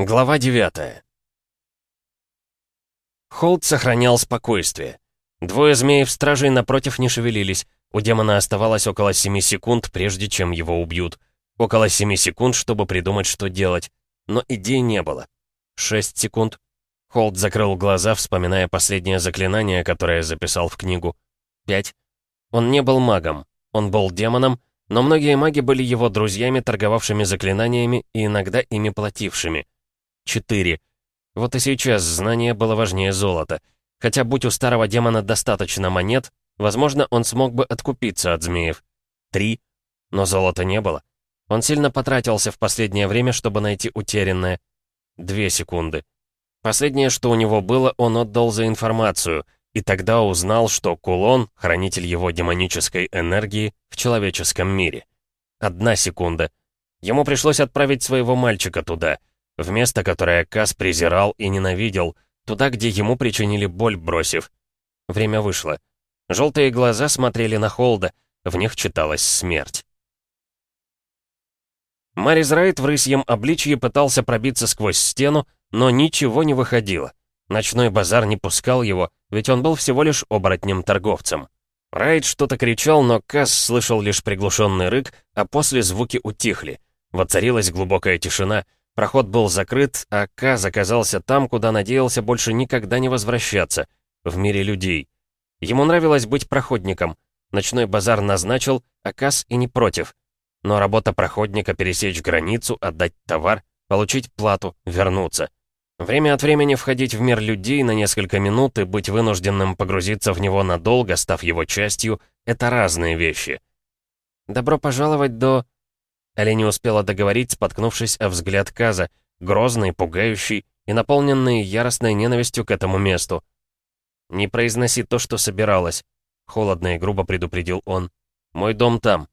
Глава 9 Холд сохранял спокойствие. Двое змеев-стражей напротив не шевелились. У демона оставалось около 7 секунд, прежде чем его убьют. Около 7 секунд, чтобы придумать, что делать. Но идей не было. 6 секунд. Холд закрыл глаза, вспоминая последнее заклинание, которое записал в книгу. 5. Он не был магом. Он был демоном, но многие маги были его друзьями, торговавшими заклинаниями и иногда ими платившими. 4. Вот и сейчас знание было важнее золота. Хотя будь у старого демона достаточно монет, возможно, он смог бы откупиться от змеев. 3. Но золота не было. Он сильно потратился в последнее время, чтобы найти утерянное. Две секунды. Последнее, что у него было, он отдал за информацию, и тогда узнал, что кулон — хранитель его демонической энергии в человеческом мире. Одна секунда. Ему пришлось отправить своего мальчика туда — в место, которое Кас презирал и ненавидел, туда, где ему причинили боль, бросив. Время вышло. Желтые глаза смотрели на Холда, в них читалась смерть. Марис Райт в рысьем обличье пытался пробиться сквозь стену, но ничего не выходило. Ночной базар не пускал его, ведь он был всего лишь оборотнем-торговцем. Райт что-то кричал, но Касс слышал лишь приглушенный рык, а после звуки утихли. Воцарилась глубокая тишина — Проход был закрыт, а Каз оказался там, куда надеялся больше никогда не возвращаться, в мире людей. Ему нравилось быть проходником. Ночной базар назначил, а Каз и не против. Но работа проходника — пересечь границу, отдать товар, получить плату, вернуться. Время от времени входить в мир людей на несколько минут и быть вынужденным погрузиться в него надолго, став его частью — это разные вещи. «Добро пожаловать до...» Али не успела договорить, споткнувшись о взгляд Каза, грозный, пугающий и наполненный яростной ненавистью к этому месту. «Не произноси то, что собиралась», — холодно и грубо предупредил он. «Мой дом там».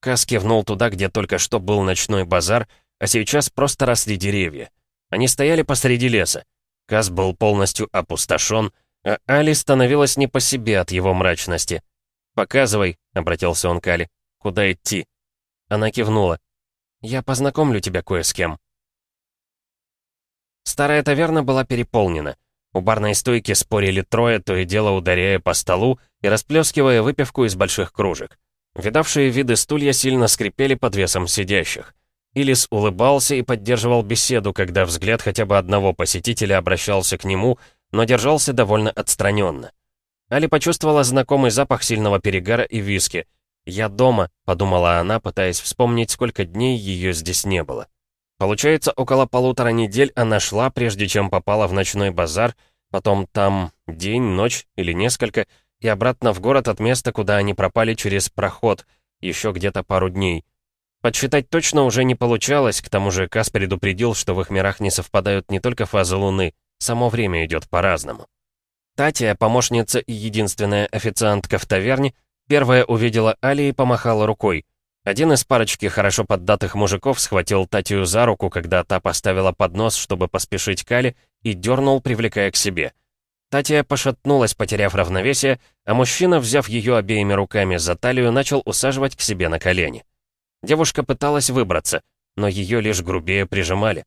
Каз кивнул туда, где только что был ночной базар, а сейчас просто росли деревья. Они стояли посреди леса. Каз был полностью опустошен, а Али становилась не по себе от его мрачности. «Показывай», — обратился он к Али, — «куда идти?» Она кивнула. «Я познакомлю тебя кое с кем». Старая таверна была переполнена. У барной стойки спорили трое, то и дело ударяя по столу и расплескивая выпивку из больших кружек. Видавшие виды стулья сильно скрипели под весом сидящих. Илис улыбался и поддерживал беседу, когда взгляд хотя бы одного посетителя обращался к нему, но держался довольно отстраненно. Али почувствовала знакомый запах сильного перегара и виски — «Я дома», — подумала она, пытаясь вспомнить, сколько дней ее здесь не было. Получается, около полутора недель она шла, прежде чем попала в ночной базар, потом там день, ночь или несколько, и обратно в город от места, куда они пропали через проход, еще где-то пару дней. Подсчитать точно уже не получалось, к тому же Кас предупредил, что в их мирах не совпадают не только фазы Луны, само время идет по-разному. Татья, помощница и единственная официантка в таверне, Первая увидела Али и помахала рукой. Один из парочки хорошо поддатых мужиков схватил Татью за руку, когда та поставила поднос, чтобы поспешить к Али, и дернул, привлекая к себе. Татья пошатнулась, потеряв равновесие, а мужчина, взяв ее обеими руками за талию, начал усаживать к себе на колени. Девушка пыталась выбраться, но ее лишь грубее прижимали.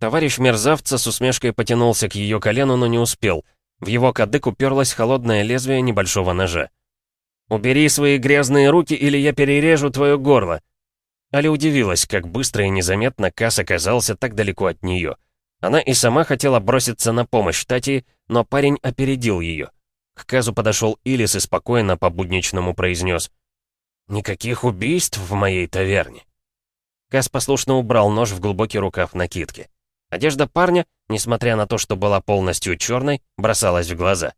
Товарищ мерзавца с усмешкой потянулся к ее колену, но не успел. В его кадык уперлось холодное лезвие небольшого ножа. «Убери свои грязные руки, или я перережу твое горло!» Али удивилась, как быстро и незаметно Кас оказался так далеко от нее. Она и сама хотела броситься на помощь Тати, но парень опередил ее. К Казу подошел Илис и спокойно по-будничному произнес «Никаких убийств в моей таверне». Каз послушно убрал нож в глубокий рукав накидки. Одежда парня, несмотря на то, что была полностью черной, бросалась в глаза.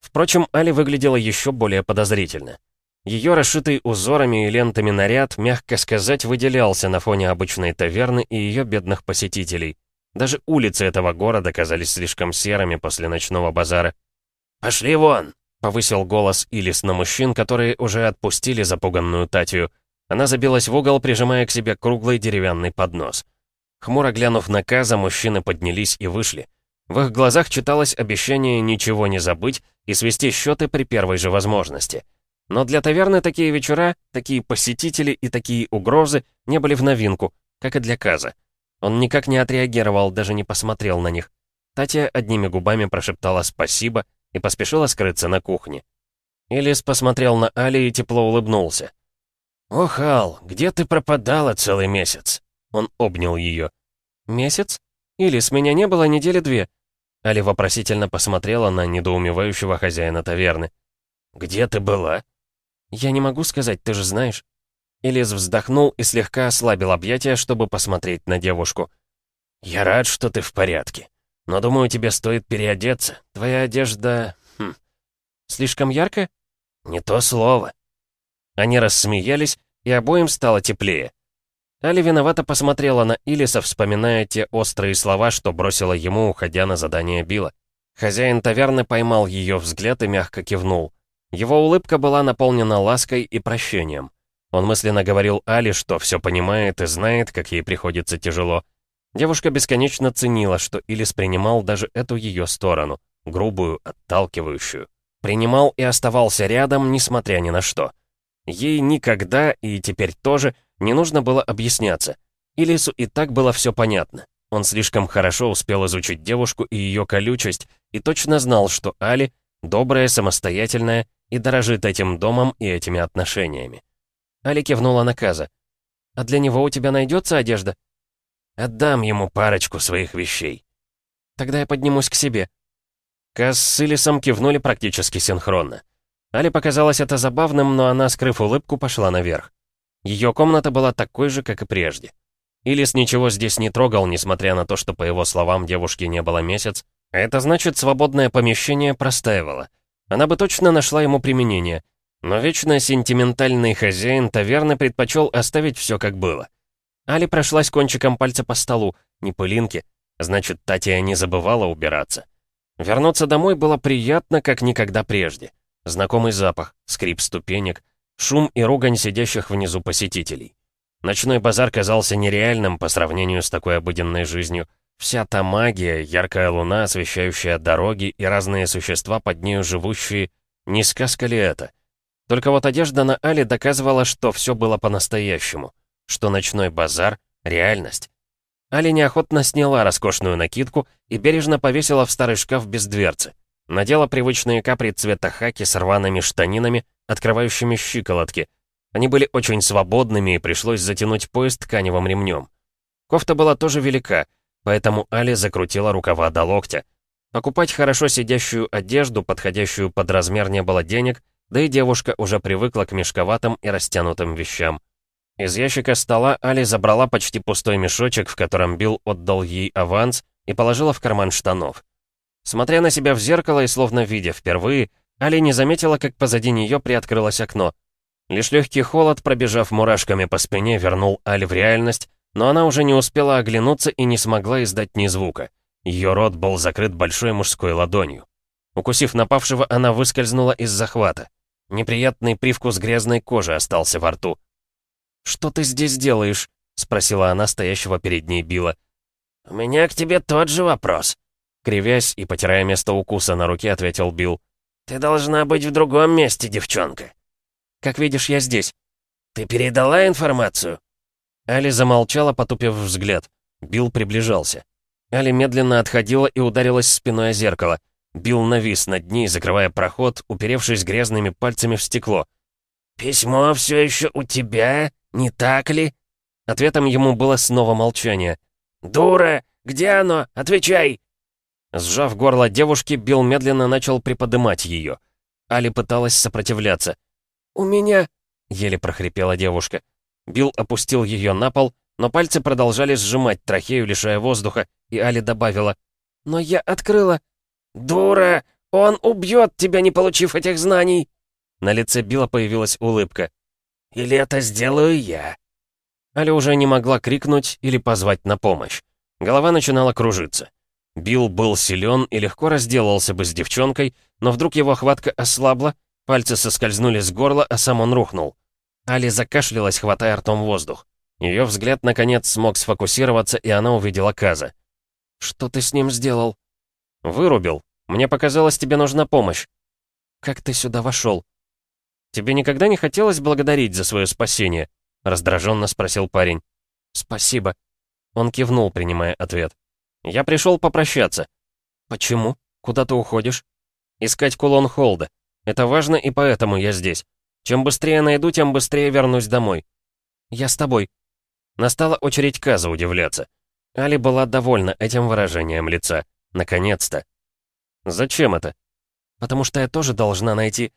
Впрочем, Али выглядела еще более подозрительно. Ее расшитый узорами и лентами наряд, мягко сказать, выделялся на фоне обычной таверны и ее бедных посетителей. Даже улицы этого города казались слишком серыми после ночного базара. «Пошли вон!» — повысил голос Илис на мужчин, которые уже отпустили запуганную Татью. Она забилась в угол, прижимая к себе круглый деревянный поднос. Хмуро глянув на Каза, мужчины поднялись и вышли. В их глазах читалось обещание ничего не забыть и свести счеты при первой же возможности. Но для таверны такие вечера, такие посетители и такие угрозы не были в новинку, как и для Каза. Он никак не отреагировал, даже не посмотрел на них. Татья одними губами прошептала «спасибо» и поспешила скрыться на кухне. Илис посмотрел на Али и тепло улыбнулся. «Ох, Ал, где ты пропадала целый месяц?» Он обнял ее. «Месяц? Илис, меня не было недели две». Али вопросительно посмотрела на недоумевающего хозяина таверны. «Где ты была?» «Я не могу сказать, ты же знаешь». Элис вздохнул и слегка ослабил объятия, чтобы посмотреть на девушку. «Я рад, что ты в порядке. Но думаю, тебе стоит переодеться. Твоя одежда... Хм, слишком яркая?» «Не то слово». Они рассмеялись, и обоим стало теплее. Али виновато посмотрела на Илиса, вспоминая те острые слова, что бросила ему, уходя на задание Билла. Хозяин таверны поймал ее взгляд и мягко кивнул. Его улыбка была наполнена лаской и прощением. Он мысленно говорил Али, что все понимает и знает, как ей приходится тяжело. Девушка бесконечно ценила, что Илис принимал даже эту ее сторону, грубую, отталкивающую. Принимал и оставался рядом, несмотря ни на что. Ей никогда, и теперь тоже, не нужно было объясняться. Илису и так было все понятно. Он слишком хорошо успел изучить девушку и ее колючесть, и точно знал, что Али — добрая, самостоятельная и дорожит этим домом и этими отношениями. Али кивнула на Каза. «А для него у тебя найдется одежда?» «Отдам ему парочку своих вещей». «Тогда я поднимусь к себе». Каз с Илисом кивнули практически синхронно. Али показалось это забавным, но она, скрыв улыбку, пошла наверх. Ее комната была такой же, как и прежде. Илис ничего здесь не трогал, несмотря на то, что, по его словам, девушки не было месяц. Это значит, свободное помещение простаивало. Она бы точно нашла ему применение. Но вечно сентиментальный хозяин таверны предпочел оставить все как было. Али прошлась кончиком пальца по столу, не пылинки. Значит, Татья не забывала убираться. Вернуться домой было приятно, как никогда прежде. Знакомый запах, скрип ступенек, шум и ругань сидящих внизу посетителей. Ночной базар казался нереальным по сравнению с такой обыденной жизнью. Вся та магия, яркая луна, освещающая дороги и разные существа под нею живущие, не сказка ли это? Только вот одежда на Али доказывала, что все было по-настоящему, что ночной базар — реальность. Али неохотно сняла роскошную накидку и бережно повесила в старый шкаф без дверцы. Надела привычные капри цвета хаки с рваными штанинами, открывающими щиколотки. Они были очень свободными, и пришлось затянуть пояс тканевым ремнем. Кофта была тоже велика, поэтому Али закрутила рукава до локтя. Покупать хорошо сидящую одежду, подходящую под размер, не было денег, да и девушка уже привыкла к мешковатым и растянутым вещам. Из ящика стола Али забрала почти пустой мешочек, в котором Билл отдал ей аванс, и положила в карман штанов. Смотря на себя в зеркало и словно видя впервые, Али не заметила, как позади нее приоткрылось окно. Лишь легкий холод, пробежав мурашками по спине, вернул Али в реальность, но она уже не успела оглянуться и не смогла издать ни звука. Ее рот был закрыт большой мужской ладонью. Укусив напавшего, она выскользнула из захвата. Неприятный привкус грязной кожи остался во рту. «Что ты здесь делаешь?» — спросила она стоящего перед ней Билла. «У меня к тебе тот же вопрос», — кривясь и потирая место укуса на руке, ответил Билл. «Ты должна быть в другом месте, девчонка». «Как видишь, я здесь». «Ты передала информацию?» Али замолчала, потупив взгляд. Билл приближался. Али медленно отходила и ударилась спиной о зеркало. Билл навис над ней, закрывая проход, уперевшись грязными пальцами в стекло. «Письмо все еще у тебя, не так ли?» Ответом ему было снова молчание. «Дура! Где оно? Отвечай!» Сжав горло девушки, Билл медленно начал приподымать ее. Али пыталась сопротивляться. «У меня...» — еле прохрипела девушка. Билл опустил ее на пол, но пальцы продолжали сжимать трахею, лишая воздуха, и Али добавила. «Но я открыла...» «Дура! Он убьет тебя, не получив этих знаний!» На лице Билла появилась улыбка. «Или это сделаю я?» Аля уже не могла крикнуть или позвать на помощь. Голова начинала кружиться. Билл был силен и легко разделался бы с девчонкой, но вдруг его хватка ослабла, пальцы соскользнули с горла, а сам он рухнул. Али закашлялась, хватая ртом воздух. Ее взгляд, наконец, смог сфокусироваться, и она увидела Каза. «Что ты с ним сделал?» «Вырубил. Мне показалось, тебе нужна помощь». «Как ты сюда вошел?» «Тебе никогда не хотелось благодарить за свое спасение?» — раздраженно спросил парень. «Спасибо». Он кивнул, принимая ответ. «Я пришел попрощаться». «Почему? Куда ты уходишь?» «Искать кулон Холда. Это важно, и поэтому я здесь. Чем быстрее найду, тем быстрее вернусь домой». «Я с тобой». Настала очередь Каза удивляться. Али была довольна этим выражением лица. Наконец-то. «Зачем это?» «Потому что я тоже должна найти...»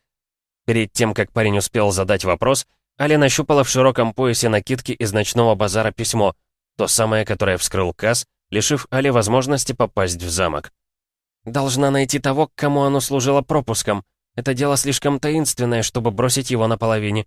Перед тем, как парень успел задать вопрос, Али нащупала в широком поясе накидки из ночного базара письмо, то самое, которое вскрыл Каз, лишив Али возможности попасть в замок. «Должна найти того, к кому оно служило пропуском. Это дело слишком таинственное, чтобы бросить его на половине».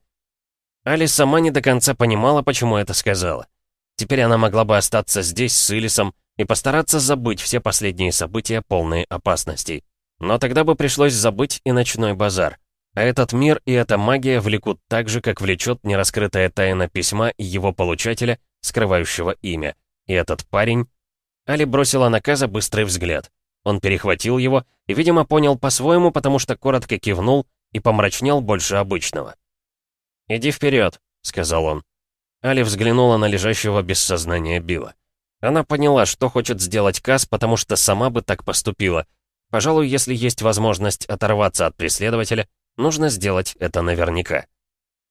Али сама не до конца понимала, почему это сказала. Теперь она могла бы остаться здесь с Илисом и постараться забыть все последние события, полные опасностей. Но тогда бы пришлось забыть и ночной базар. А этот мир и эта магия влекут так же, как влечет нераскрытая тайна письма и его получателя, скрывающего имя. И этот парень... Али бросила на Каза быстрый взгляд. Он перехватил его и, видимо, понял по-своему, потому что коротко кивнул и помрачнел больше обычного. «Иди вперед», — сказал он. Али взглянула на лежащего без сознания Билла. Она поняла, что хочет сделать Каз, потому что сама бы так поступила. Пожалуй, если есть возможность оторваться от преследователя, нужно сделать это наверняка.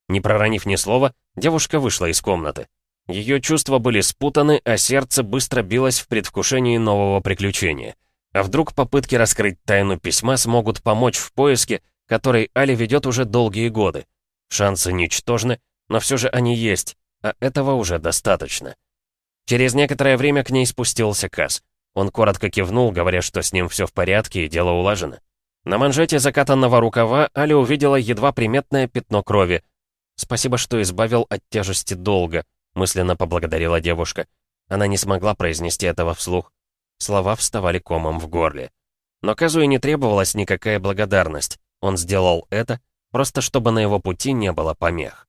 Не проронив ни слова, девушка вышла из комнаты. Ее чувства были спутаны, а сердце быстро билось в предвкушении нового приключения. А вдруг попытки раскрыть тайну письма смогут помочь в поиске, который Али ведет уже долгие годы. Шансы ничтожны, но все же они есть, а этого уже достаточно. Через некоторое время к ней спустился Кас. Он коротко кивнул, говоря, что с ним все в порядке и дело улажено. На манжете закатанного рукава Аля увидела едва приметное пятно крови. «Спасибо, что избавил от тяжести долга», — мысленно поблагодарила девушка. Она не смогла произнести этого вслух. Слова вставали комом в горле. Но Казу и не требовалась никакая благодарность. Он сделал это, просто чтобы на его пути не было помех.